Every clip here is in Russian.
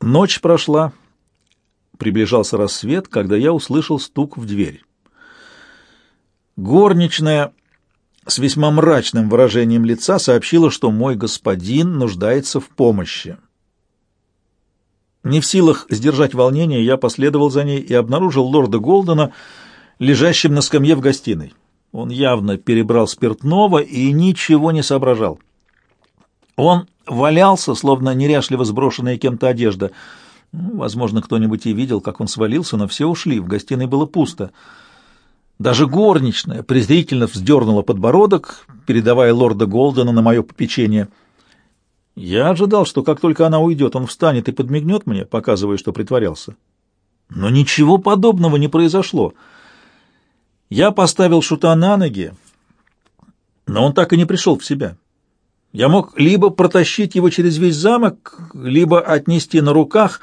Ночь прошла, приближался рассвет, когда я услышал стук в дверь. Горничная с весьма мрачным выражением лица сообщила, что мой господин нуждается в помощи. Не в силах сдержать волнение, я последовал за ней и обнаружил лорда Голдена, лежащим на скамье в гостиной. Он явно перебрал спиртного и ничего не соображал. Он валялся, словно неряшливо сброшенная кем-то одежда. Возможно, кто-нибудь и видел, как он свалился, но все ушли, в гостиной было пусто. Даже горничная презрительно вздернула подбородок, передавая лорда Голдена на мое попечение. Я ожидал, что как только она уйдет, он встанет и подмигнет мне, показывая, что притворялся. Но ничего подобного не произошло. Я поставил шута на ноги, но он так и не пришел в себя. Я мог либо протащить его через весь замок, либо отнести на руках,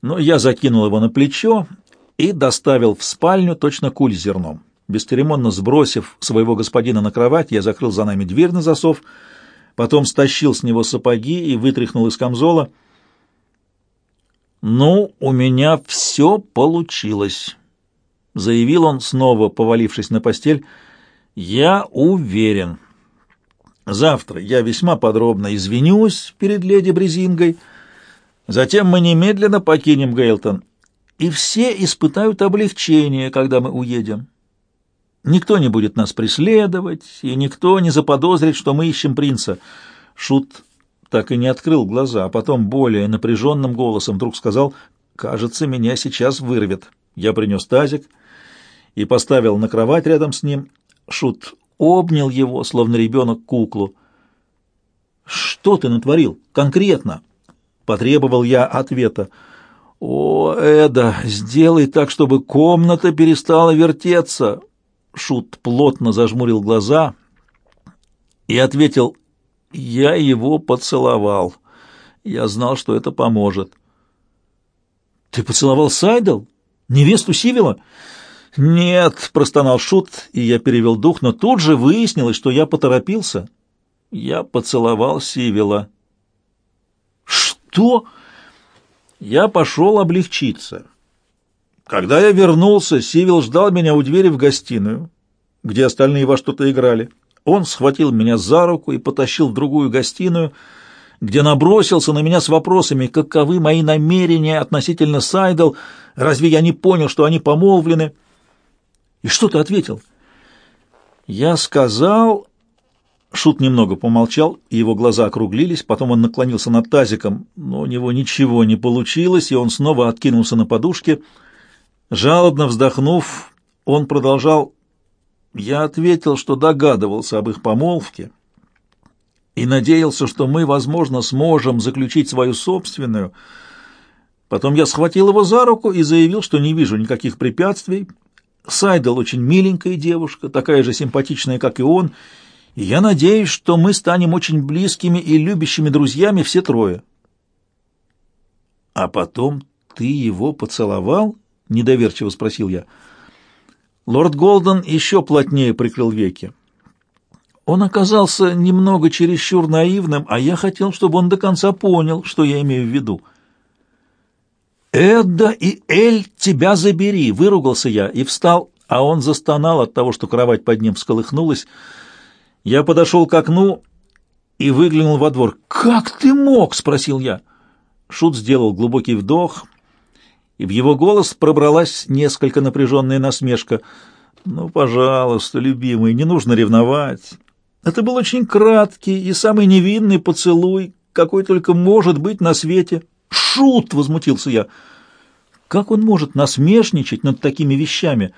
но я закинул его на плечо и доставил в спальню точно куль с зерном. Бесцеремонно сбросив своего господина на кровать, я закрыл за нами дверь на засов, потом стащил с него сапоги и вытряхнул из камзола. «Ну, у меня все получилось», — заявил он, снова повалившись на постель. «Я уверен». Завтра я весьма подробно извинюсь перед леди Брезингой, затем мы немедленно покинем Гейлтон, и все испытают облегчение, когда мы уедем. Никто не будет нас преследовать, и никто не заподозрит, что мы ищем принца. Шут так и не открыл глаза, а потом более напряженным голосом вдруг сказал, «Кажется, меня сейчас вырвет». Я принес тазик и поставил на кровать рядом с ним. Шут обнял его, словно ребенок куклу. «Что ты натворил? Конкретно?» — потребовал я ответа. «О, Эда, сделай так, чтобы комната перестала вертеться!» Шут плотно зажмурил глаза и ответил, «Я его поцеловал. Я знал, что это поможет». «Ты поцеловал Сайдл? Невесту Сивила?» «Нет», — простонал Шут, и я перевел дух, но тут же выяснилось, что я поторопился. Я поцеловал Сивила. «Что?» Я пошел облегчиться. Когда я вернулся, Сивил ждал меня у двери в гостиную, где остальные во что-то играли. Он схватил меня за руку и потащил в другую гостиную, где набросился на меня с вопросами, каковы мои намерения относительно Сайдл, разве я не понял, что они помолвлены. И что ты ответил? Я сказал... Шут немного помолчал, и его глаза округлились, потом он наклонился над тазиком, но у него ничего не получилось, и он снова откинулся на подушке. Жалобно вздохнув, он продолжал... Я ответил, что догадывался об их помолвке и надеялся, что мы, возможно, сможем заключить свою собственную. Потом я схватил его за руку и заявил, что не вижу никаких препятствий, Сайдл очень миленькая девушка, такая же симпатичная, как и он, и я надеюсь, что мы станем очень близкими и любящими друзьями все трое. А потом ты его поцеловал? недоверчиво спросил я. Лорд Голден еще плотнее прикрыл веки. Он оказался немного чересчур наивным, а я хотел, чтобы он до конца понял, что я имею в виду. «Эдда и Эль, тебя забери!» — выругался я и встал, а он застонал от того, что кровать под ним всколыхнулась. Я подошел к окну и выглянул во двор. «Как ты мог?» — спросил я. Шут сделал глубокий вдох, и в его голос пробралась несколько напряженная насмешка. «Ну, пожалуйста, любимый, не нужно ревновать. Это был очень краткий и самый невинный поцелуй, какой только может быть на свете». «Шут!» — возмутился я. «Как он может насмешничать над такими вещами?»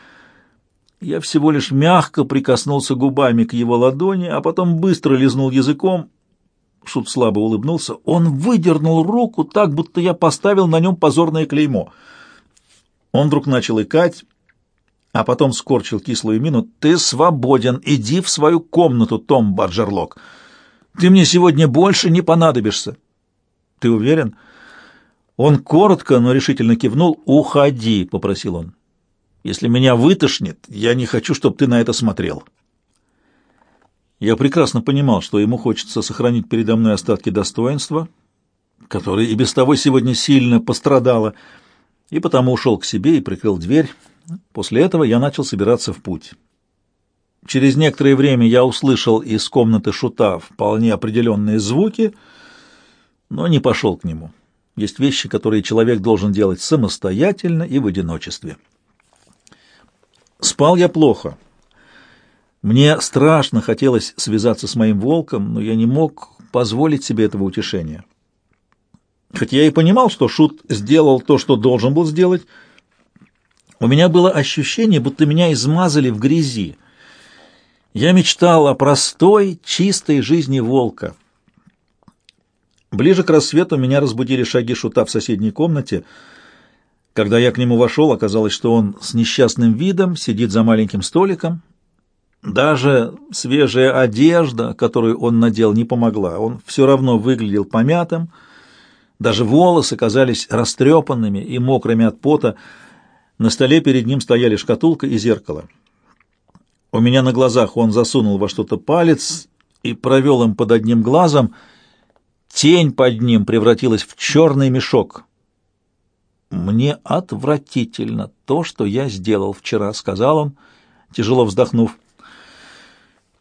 Я всего лишь мягко прикоснулся губами к его ладони, а потом быстро лизнул языком. Шут слабо улыбнулся. Он выдернул руку так, будто я поставил на нем позорное клеймо. Он вдруг начал икать, а потом скорчил кислую мину. «Ты свободен, иди в свою комнату, Том Баджерлок. Ты мне сегодня больше не понадобишься». «Ты уверен?» Он коротко, но решительно кивнул. «Уходи», — попросил он. «Если меня вытошнит, я не хочу, чтобы ты на это смотрел». Я прекрасно понимал, что ему хочется сохранить передо мной остатки достоинства, которая и без того сегодня сильно пострадала, и потому ушел к себе и прикрыл дверь. После этого я начал собираться в путь. Через некоторое время я услышал из комнаты шута вполне определенные звуки, но не пошел к нему. Есть вещи, которые человек должен делать самостоятельно и в одиночестве. Спал я плохо. Мне страшно хотелось связаться с моим волком, но я не мог позволить себе этого утешения. Хоть я и понимал, что Шут сделал то, что должен был сделать, у меня было ощущение, будто меня измазали в грязи. Я мечтал о простой, чистой жизни волка. Ближе к рассвету меня разбудили шаги Шута в соседней комнате. Когда я к нему вошел, оказалось, что он с несчастным видом сидит за маленьким столиком. Даже свежая одежда, которую он надел, не помогла. Он все равно выглядел помятым, даже волосы казались растрепанными и мокрыми от пота. На столе перед ним стояли шкатулка и зеркало. У меня на глазах он засунул во что-то палец и провел им под одним глазом. Тень под ним превратилась в черный мешок. «Мне отвратительно то, что я сделал вчера», — сказал он, тяжело вздохнув.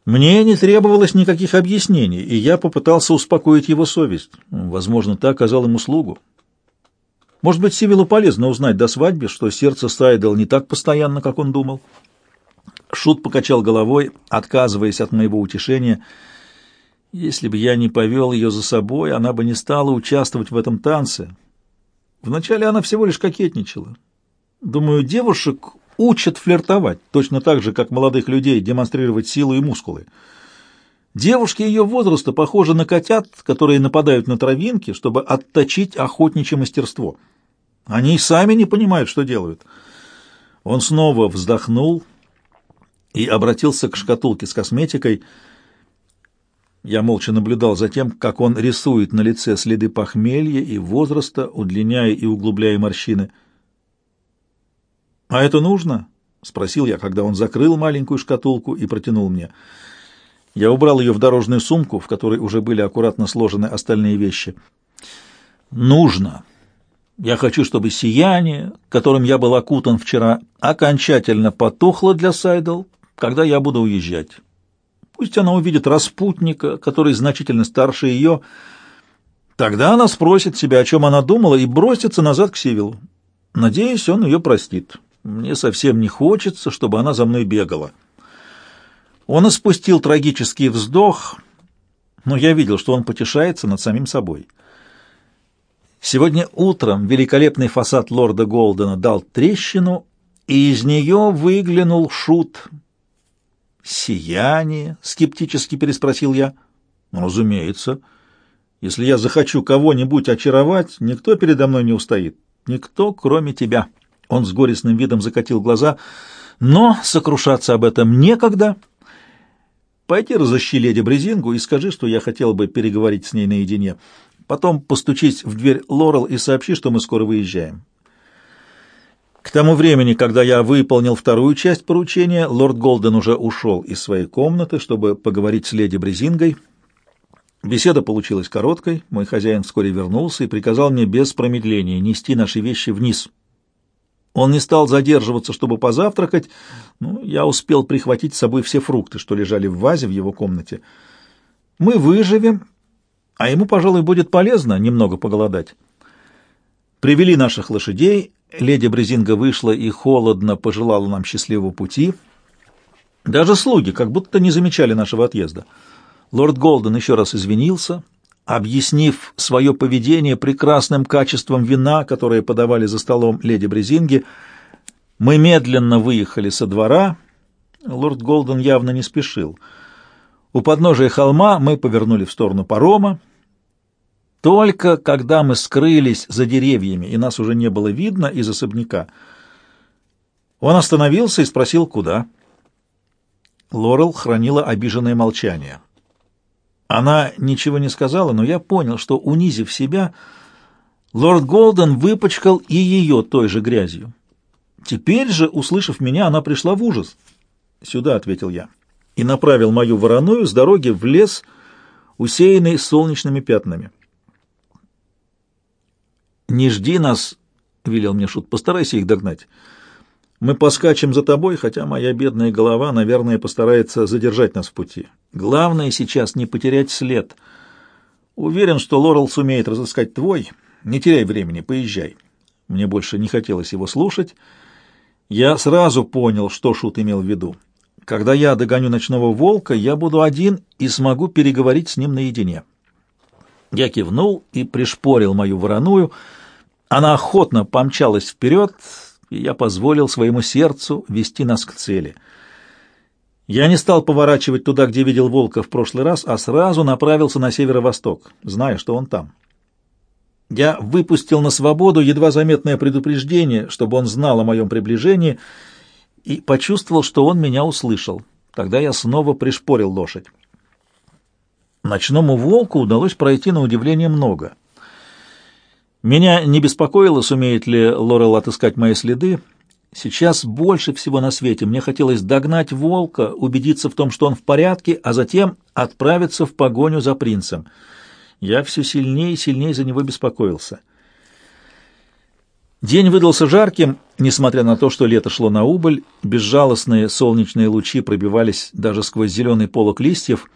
Мне не требовалось никаких объяснений, и я попытался успокоить его совесть. Возможно, так оказал ему услугу. Может быть, Сивилу полезно узнать до свадьбы, что сердце Сайдел не так постоянно, как он думал. Шут покачал головой, отказываясь от моего утешения. Если бы я не повел ее за собой, она бы не стала участвовать в этом танце. Вначале она всего лишь кокетничала. Думаю, девушек учат флиртовать, точно так же, как молодых людей демонстрировать силу и мускулы. Девушки ее возраста похожи на котят, которые нападают на травинки, чтобы отточить охотничье мастерство. Они и сами не понимают, что делают. Он снова вздохнул и обратился к шкатулке с косметикой. Я молча наблюдал за тем, как он рисует на лице следы похмелья и возраста, удлиняя и углубляя морщины – «А это нужно?» — спросил я, когда он закрыл маленькую шкатулку и протянул мне. Я убрал ее в дорожную сумку, в которой уже были аккуратно сложены остальные вещи. «Нужно. Я хочу, чтобы сияние, которым я был окутан вчера, окончательно потухло для Сайдл, когда я буду уезжать. Пусть она увидит распутника, который значительно старше ее. Тогда она спросит себя, о чем она думала, и бросится назад к Сивилу. Надеюсь, он ее простит». Мне совсем не хочется, чтобы она за мной бегала. Он испустил трагический вздох, но я видел, что он потешается над самим собой. Сегодня утром великолепный фасад лорда Голдена дал трещину, и из нее выглянул шут. «Сияние?» — скептически переспросил я. «Ну, разумеется. Если я захочу кого-нибудь очаровать, никто передо мной не устоит. Никто, кроме тебя». Он с горестным видом закатил глаза, но сокрушаться об этом некогда. Пойди разыщи леди Брезингу и скажи, что я хотел бы переговорить с ней наедине. Потом постучись в дверь Лорел и сообщи, что мы скоро выезжаем. К тому времени, когда я выполнил вторую часть поручения, лорд Голден уже ушел из своей комнаты, чтобы поговорить с леди Брезингой. Беседа получилась короткой, мой хозяин вскоре вернулся и приказал мне без промедления нести наши вещи вниз — он не стал задерживаться, чтобы позавтракать, ну, я успел прихватить с собой все фрукты, что лежали в вазе в его комнате. Мы выживем, а ему, пожалуй, будет полезно немного поголодать. Привели наших лошадей, леди Брезинга вышла и холодно пожелала нам счастливого пути. Даже слуги как будто не замечали нашего отъезда. Лорд Голден еще раз извинился — объяснив свое поведение прекрасным качеством вина, которое подавали за столом леди Брезинги, мы медленно выехали со двора. Лорд Голден явно не спешил. У подножия холма мы повернули в сторону парома. Только когда мы скрылись за деревьями, и нас уже не было видно из особняка, он остановился и спросил, куда. Лорел хранила обиженное молчание. Она ничего не сказала, но я понял, что, унизив себя, лорд Голден выпачкал и ее той же грязью. Теперь же, услышав меня, она пришла в ужас. «Сюда», — ответил я, и направил мою вороную с дороги в лес, усеянный солнечными пятнами. «Не жди нас», — велел мне Шут, — «постарайся их догнать. Мы поскачем за тобой, хотя моя бедная голова, наверное, постарается задержать нас в пути. Главное сейчас не потерять след. Уверен, что Лорел сумеет разыскать твой. Не теряй времени, поезжай». Мне больше не хотелось его слушать. Я сразу понял, что Шут имел в виду. Когда я догоню ночного волка, я буду один и смогу переговорить с ним наедине. Я кивнул и пришпорил мою вороную. Она охотно помчалась вперед, и я позволил своему сердцу вести нас к цели. Я не стал поворачивать туда, где видел волка в прошлый раз, а сразу направился на северо-восток, зная, что он там. Я выпустил на свободу едва заметное предупреждение, чтобы он знал о моем приближении, и почувствовал, что он меня услышал. Тогда я снова пришпорил лошадь. Ночному волку удалось пройти на удивление много. Меня не беспокоило, сумеет ли Лорел отыскать мои следы. Сейчас больше всего на свете мне хотелось догнать волка, убедиться в том, что он в порядке, а затем отправиться в погоню за принцем — я все сильнее и сильнее за него беспокоился. День выдался жарким, несмотря на то, что лето шло на убыль, безжалостные солнечные лучи пробивались даже сквозь зеленый полок листьев.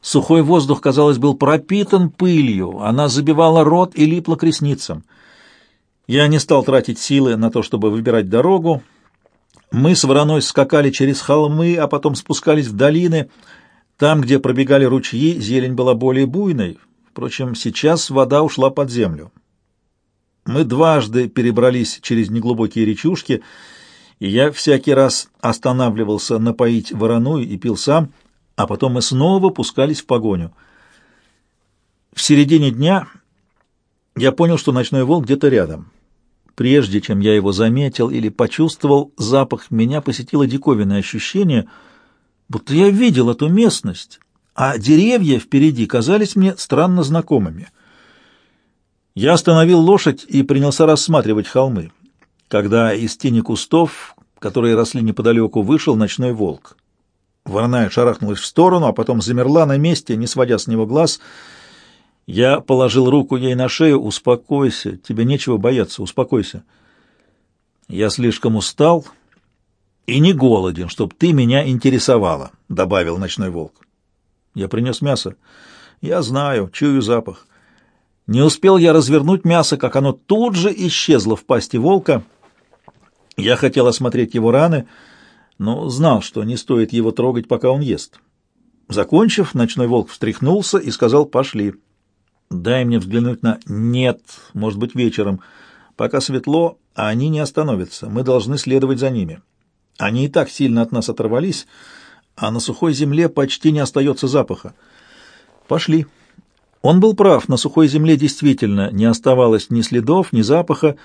Сухой воздух, казалось, был пропитан пылью, она забивала рот и липла к ресницам. Я не стал тратить силы на то, чтобы выбирать дорогу. Мы с вороной скакали через холмы, а потом спускались в долины. Там, где пробегали ручьи, зелень была более буйной, Впрочем, сейчас вода ушла под землю. Мы дважды перебрались через неглубокие речушки, и я всякий раз останавливался напоить вороную и пил сам, а потом мы снова пускались в погоню. В середине дня я понял, что ночной волк где-то рядом. Прежде чем я его заметил или почувствовал запах, меня посетило диковинное ощущение, будто я видел эту местность, а деревья впереди казались мне странно знакомыми. Я остановил лошадь и принялся рассматривать холмы, когда из тени кустов, которые росли неподалеку, вышел ночной волк. Вороная шарахнулась в сторону, а потом замерла на месте, не сводя с него глаз. Я положил руку ей на шею. «Успокойся, тебе нечего бояться, успокойся». «Я слишком устал и не голоден, чтоб ты меня интересовала», — добавил ночной волк. Я принес мясо. Я знаю, чую запах. Не успел я развернуть мясо, как оно тут же исчезло в пасти волка. Я хотел осмотреть его раны, но знал, что не стоит его трогать, пока он ест. Закончив, ночной волк встряхнулся и сказал «пошли». «Дай мне взглянуть на...» «Нет, может быть, вечером. Пока светло, а они не остановятся. Мы должны следовать за ними. Они и так сильно от нас оторвались» а на сухой земле почти не остается запаха. Пошли. Он был прав, на сухой земле действительно не оставалось ни следов, ни запаха.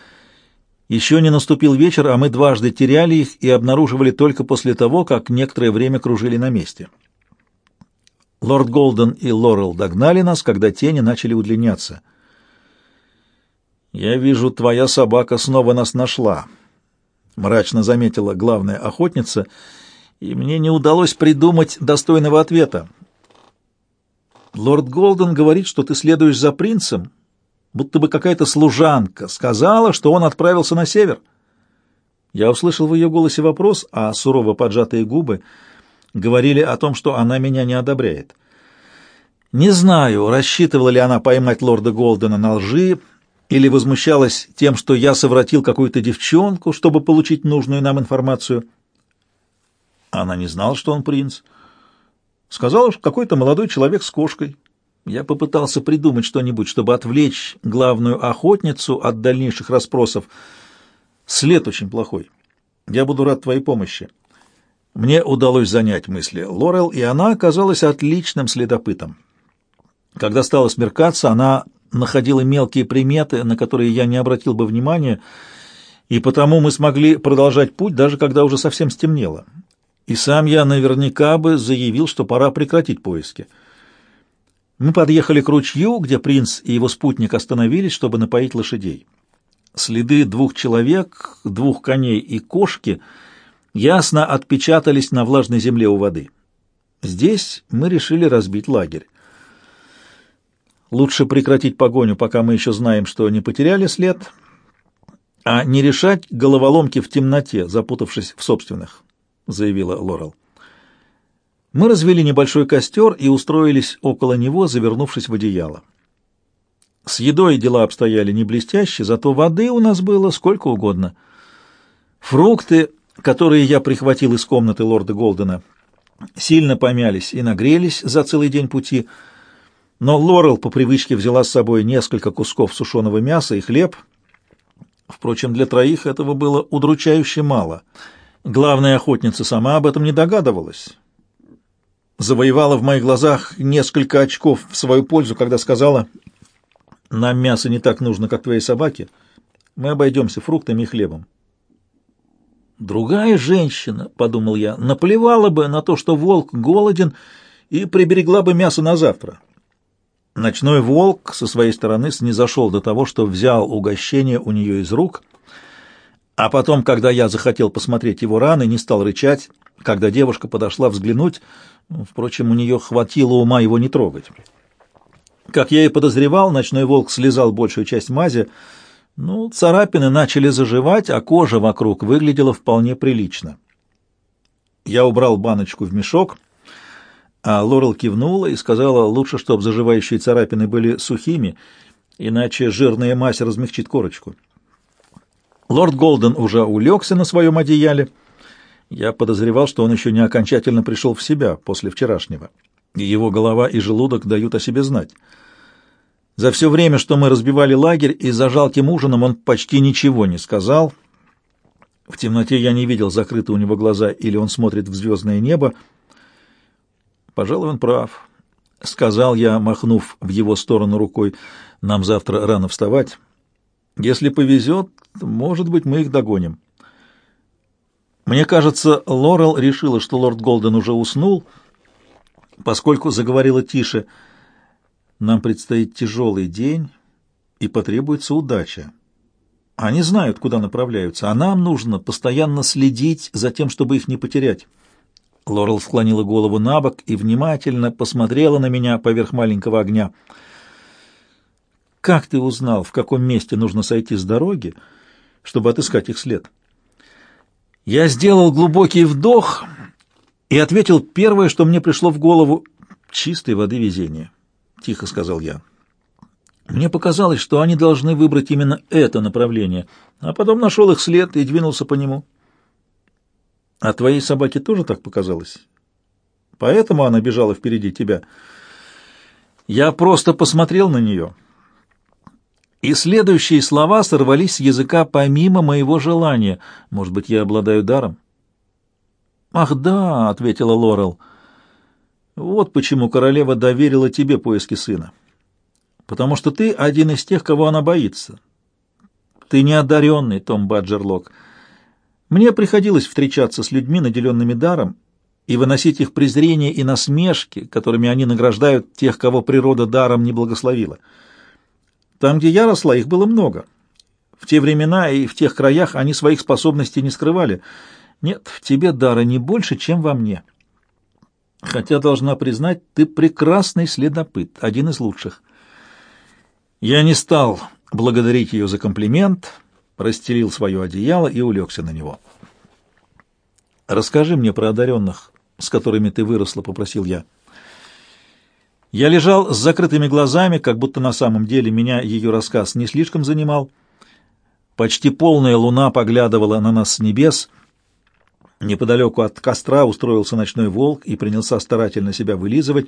Еще не наступил вечер, а мы дважды теряли их и обнаруживали только после того, как некоторое время кружили на месте. Лорд Голден и Лорел догнали нас, когда тени начали удлиняться. «Я вижу, твоя собака снова нас нашла», — мрачно заметила главная охотница — и мне не удалось придумать достойного ответа. Лорд Голден говорит, что ты следуешь за принцем, будто бы какая-то служанка сказала, что он отправился на север. Я услышал в ее голосе вопрос, а сурово поджатые губы говорили о том, что она меня не одобряет. Не знаю, рассчитывала ли она поймать лорда Голдена на лжи, или возмущалась тем, что я совратил какую-то девчонку, чтобы получить нужную нам информацию — она не знала, что он принц. Сказала, что какой-то молодой человек с кошкой. Я попытался придумать что-нибудь, чтобы отвлечь главную охотницу от дальнейших расспросов. След очень плохой. Я буду рад твоей помощи. Мне удалось занять мысли Лорел, и она оказалась отличным следопытом. Когда стало смеркаться, она находила мелкие приметы, на которые я не обратил бы внимания, и потому мы смогли продолжать путь, даже когда уже совсем стемнело и сам я наверняка бы заявил, что пора прекратить поиски. Мы подъехали к ручью, где принц и его спутник остановились, чтобы напоить лошадей. Следы двух человек, двух коней и кошки ясно отпечатались на влажной земле у воды. Здесь мы решили разбить лагерь. Лучше прекратить погоню, пока мы еще знаем, что не потеряли след, а не решать головоломки в темноте, запутавшись в собственных, — заявила Лорел. Мы развели небольшой костер и устроились около него, завернувшись в одеяло. С едой дела обстояли не блестяще, зато воды у нас было сколько угодно. Фрукты, которые я прихватил из комнаты лорда Голдена, сильно помялись и нагрелись за целый день пути, но Лорел по привычке взяла с собой несколько кусков сушеного мяса и хлеб. Впрочем, для троих этого было удручающе мало. Главная охотница сама об этом не догадывалась. Завоевала в моих глазах несколько очков в свою пользу, когда сказала, «Нам мясо не так нужно, как твоей собаке. Мы обойдемся фруктами и хлебом». Другая женщина, — подумал я, — наплевала бы на то, что волк голоден, и приберегла бы мясо на завтра. Ночной волк со своей стороны снизошел до того, что взял угощение у нее из рук, а потом, когда я захотел посмотреть его раны, не стал рычать, когда девушка подошла взглянуть, ну, впрочем, у нее хватило ума его не трогать. Как я и подозревал, ночной волк слезал большую часть мази, ну, царапины начали заживать, а кожа вокруг выглядела вполне прилично. Я убрал баночку в мешок, а Лорел кивнула и сказала, лучше, чтобы заживающие царапины были сухими, иначе жирная мазь размягчит корочку. Лорд Голден уже улегся на своем одеяле. Я подозревал, что он еще не окончательно пришел в себя после вчерашнего, и его голова и желудок дают о себе знать. За все время, что мы разбивали лагерь, и за жалким ужином он почти ничего не сказал. В темноте я не видел, закрыты у него глаза или он смотрит в звездное небо. Пожалуй, он прав, — сказал я, махнув в его сторону рукой. Нам завтра рано вставать. Если повезет, может быть, мы их догоним. Мне кажется, Лорел решила, что лорд Голден уже уснул, поскольку заговорила тише — нам предстоит тяжелый день, и потребуется удача. Они знают, куда направляются, а нам нужно постоянно следить за тем, чтобы их не потерять. Лорел склонила голову на бок и внимательно посмотрела на меня поверх маленького огня. «Как ты узнал, в каком месте нужно сойти с дороги, чтобы отыскать их след?» Я сделал глубокий вдох и ответил первое, что мне пришло в голову — чистой воды везения. — тихо сказал я. Мне показалось, что они должны выбрать именно это направление, а потом нашел их след и двинулся по нему. А твоей собаке тоже так показалось? Поэтому она бежала впереди тебя. Я просто посмотрел на нее. И следующие слова сорвались с языка помимо моего желания. Может быть, я обладаю даром? «Ах, да», — ответила Лорел, — вот почему королева доверила тебе поиски сына. Потому что ты один из тех, кого она боится. Ты неодаренный, Том Баджерлок. Мне приходилось встречаться с людьми, наделенными даром, и выносить их презрение и насмешки, которыми они награждают тех, кого природа даром не благословила. Там, где я росла, их было много. В те времена и в тех краях они своих способностей не скрывали. Нет, в тебе дара не больше, чем во мне» хотя, должна признать, ты прекрасный следопыт, один из лучших. Я не стал благодарить ее за комплимент, расстелил свое одеяло и улегся на него. «Расскажи мне про одаренных, с которыми ты выросла», — попросил я. Я лежал с закрытыми глазами, как будто на самом деле меня ее рассказ не слишком занимал. Почти полная луна поглядывала на нас с небес — Неподалеку от костра устроился ночной волк и принялся старательно себя вылизывать.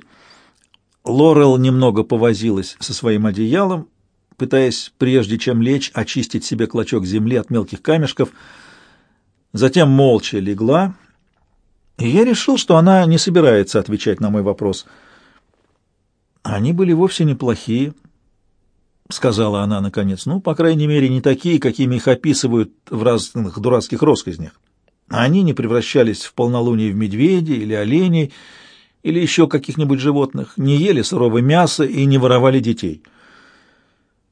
Лорел немного повозилась со своим одеялом, пытаясь, прежде чем лечь, очистить себе клочок земли от мелких камешков. Затем молча легла, и я решил, что она не собирается отвечать на мой вопрос. «Они были вовсе неплохие», — сказала она наконец. «Ну, по крайней мере, не такие, какими их описывают в разных дурацких россказнях. Они не превращались в полнолуние в медведей или оленей, или еще каких-нибудь животных, не ели сырого мяса и не воровали детей.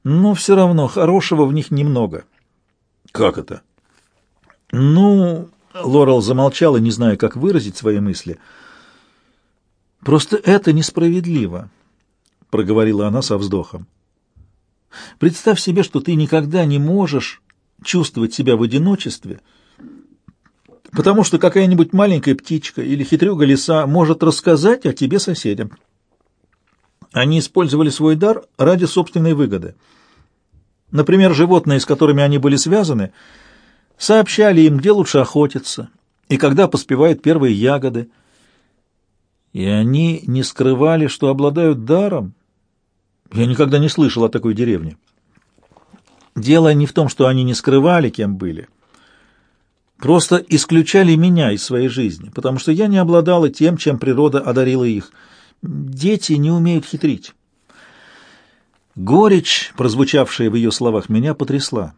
Но все равно хорошего в них немного. Как это? Ну, Лорел замолчала, не зная, как выразить свои мысли. Просто это несправедливо. Проговорила она со вздохом. Представь себе, что ты никогда не можешь чувствовать себя в одиночестве, потому что какая-нибудь маленькая птичка или хитрюга лиса может рассказать о тебе соседям. Они использовали свой дар ради собственной выгоды. Например, животные, с которыми они были связаны, сообщали им, где лучше охотиться и когда поспевают первые ягоды. И они не скрывали, что обладают даром. Я никогда не слышал о такой деревне. Дело не в том, что они не скрывали, кем были. Просто исключали меня из своей жизни, потому что я не обладала тем, чем природа одарила их. Дети не умеют хитрить. Горечь, прозвучавшая в ее словах, меня потрясла.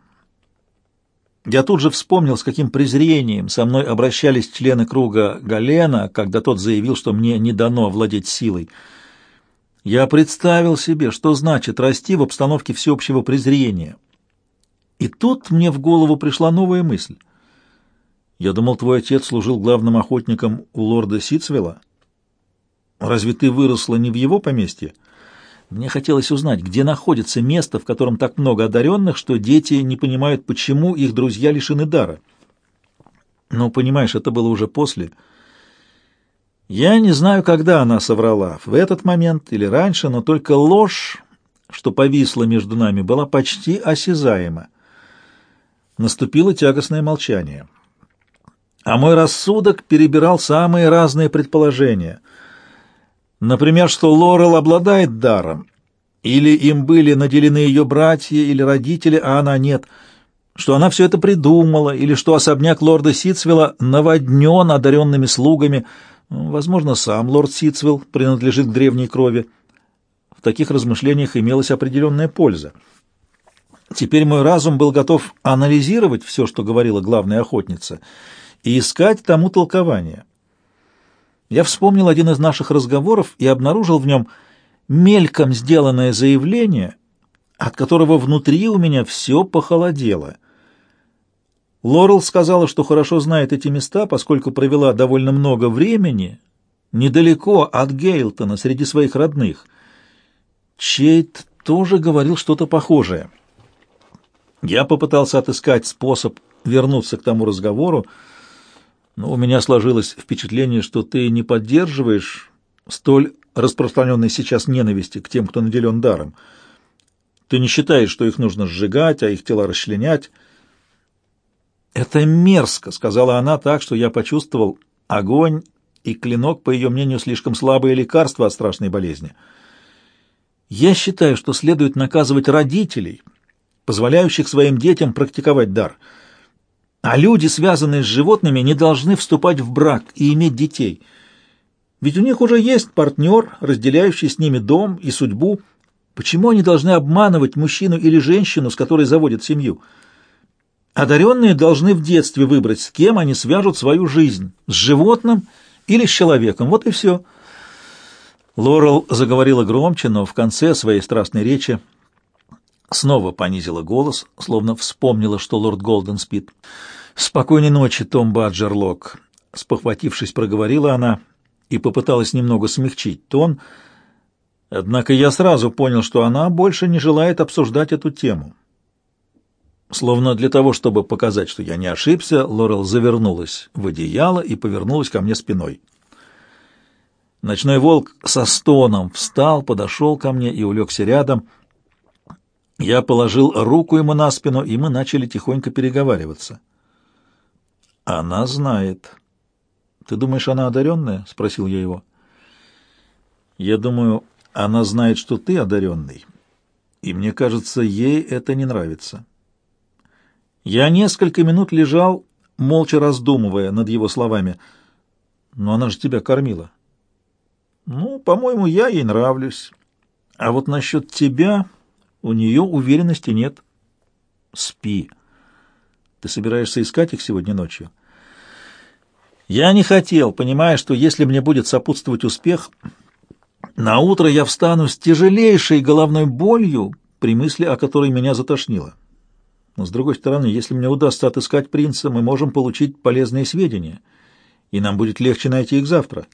Я тут же вспомнил, с каким презрением со мной обращались члены круга Галена, когда тот заявил, что мне не дано владеть силой. Я представил себе, что значит расти в обстановке всеобщего презрения. И тут мне в голову пришла новая мысль. Я думал, твой отец служил главным охотником у лорда Ситцвелла. Разве ты выросла не в его поместье? Мне хотелось узнать, где находится место, в котором так много одаренных, что дети не понимают, почему их друзья лишены дара. Но, понимаешь, это было уже после. Я не знаю, когда она соврала, в этот момент или раньше, но только ложь, что повисла между нами, была почти осязаема. Наступило тягостное молчание. А мой рассудок перебирал самые разные предположения — Например, что Лорел обладает даром, или им были наделены ее братья или родители, а она нет, что она все это придумала, или что особняк лорда Ситцвилла наводнен одаренными слугами, возможно, сам лорд Ситцвилл принадлежит к древней крови. В таких размышлениях имелась определенная польза. Теперь мой разум был готов анализировать все, что говорила главная охотница, и искать тому толкование. Я вспомнил один из наших разговоров и обнаружил в нем мельком сделанное заявление, от которого внутри у меня все похолодело. Лорел сказала, что хорошо знает эти места, поскольку провела довольно много времени недалеко от Гейлтона среди своих родных. Чейт тоже говорил что-то похожее. Я попытался отыскать способ вернуться к тому разговору, но у меня сложилось впечатление, что ты не поддерживаешь столь распространенной сейчас ненависти к тем, кто наделен даром. Ты не считаешь, что их нужно сжигать, а их тела расчленять. «Это мерзко», — сказала она так, что я почувствовал огонь и клинок, по ее мнению, слишком слабое лекарство от страшной болезни. Я считаю, что следует наказывать родителей, позволяющих своим детям практиковать дар — а люди, связанные с животными, не должны вступать в брак и иметь детей. Ведь у них уже есть партнер, разделяющий с ними дом и судьбу. Почему они должны обманывать мужчину или женщину, с которой заводят семью? Одаренные должны в детстве выбрать, с кем они свяжут свою жизнь, с животным или с человеком. Вот и все. Лорел заговорила громче, но в конце своей страстной речи Снова понизила голос, словно вспомнила, что лорд Голден спит. «Спокойной ночи, Том Баджерлок!» Спохватившись, проговорила она и попыталась немного смягчить тон, однако я сразу понял, что она больше не желает обсуждать эту тему. Словно для того, чтобы показать, что я не ошибся, Лорел завернулась в одеяло и повернулась ко мне спиной. Ночной волк со стоном встал, подошел ко мне и улегся рядом — я положил руку ему на спину, и мы начали тихонько переговариваться. «Она знает». «Ты думаешь, она одаренная?» — спросил я его. «Я думаю, она знает, что ты одаренный, и мне кажется, ей это не нравится». Я несколько минут лежал, молча раздумывая над его словами. «Но она же тебя кормила». «Ну, по-моему, я ей нравлюсь. А вот насчет тебя...» У нее уверенности нет. Спи. Ты собираешься искать их сегодня ночью? Я не хотел, понимая, что если мне будет сопутствовать успех, на утро я встану с тяжелейшей головной болью, при мысли о которой меня затошнило. Но, с другой стороны, если мне удастся отыскать принца, мы можем получить полезные сведения, и нам будет легче найти их завтра.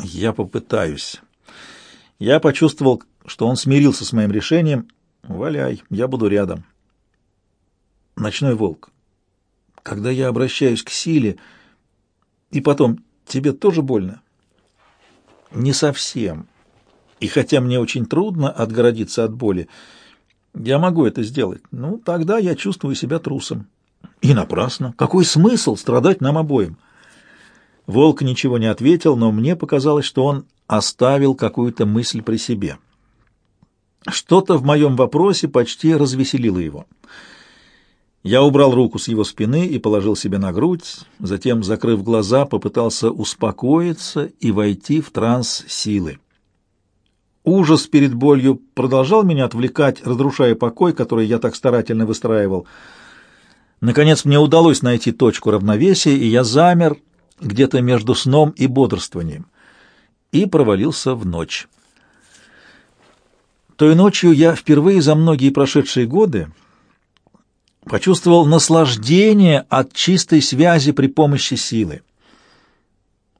Я попытаюсь. Я почувствовал, что он смирился с моим решением. «Валяй, я буду рядом». Ночной волк. Когда я обращаюсь к силе, и потом, тебе тоже больно? Не совсем. И хотя мне очень трудно отгородиться от боли, я могу это сделать. Ну, тогда я чувствую себя трусом. И напрасно. Какой смысл страдать нам обоим? Волк ничего не ответил, но мне показалось, что он оставил какую-то мысль при себе. Что-то в моем вопросе почти развеселило его. Я убрал руку с его спины и положил себе на грудь, затем, закрыв глаза, попытался успокоиться и войти в транс силы. Ужас перед болью продолжал меня отвлекать, разрушая покой, который я так старательно выстраивал. Наконец мне удалось найти точку равновесия, и я замер где-то между сном и бодрствованием и провалился в ночь. Той ночью я впервые за многие прошедшие годы почувствовал наслаждение от чистой связи при помощи силы.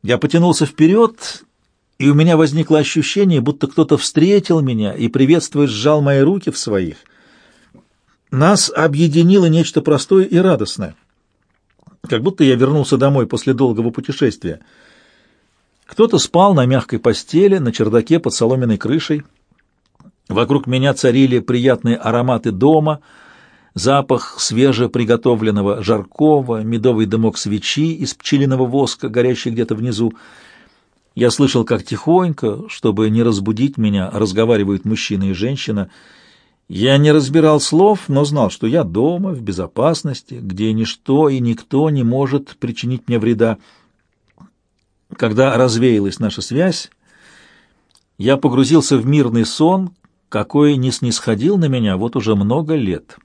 Я потянулся вперед и у меня возникло ощущение, будто кто-то встретил меня и, приветствуя, сжал мои руки в своих. Нас объединило нечто простое и радостное, как будто я вернулся домой после долгого путешествия. Кто-то спал на мягкой постели, на чердаке под соломенной крышей. Вокруг меня царили приятные ароматы дома, запах свежеприготовленного жаркого, медовый дымок свечи из пчелиного воска, горящий где-то внизу. Я слышал, как тихонько, чтобы не разбудить меня, разговаривают мужчина и женщина. Я не разбирал слов, но знал, что я дома, в безопасности, где ничто и никто не может причинить мне вреда. Когда развеялась наша связь, я погрузился в мирный сон, какой не снисходил на меня вот уже много лет».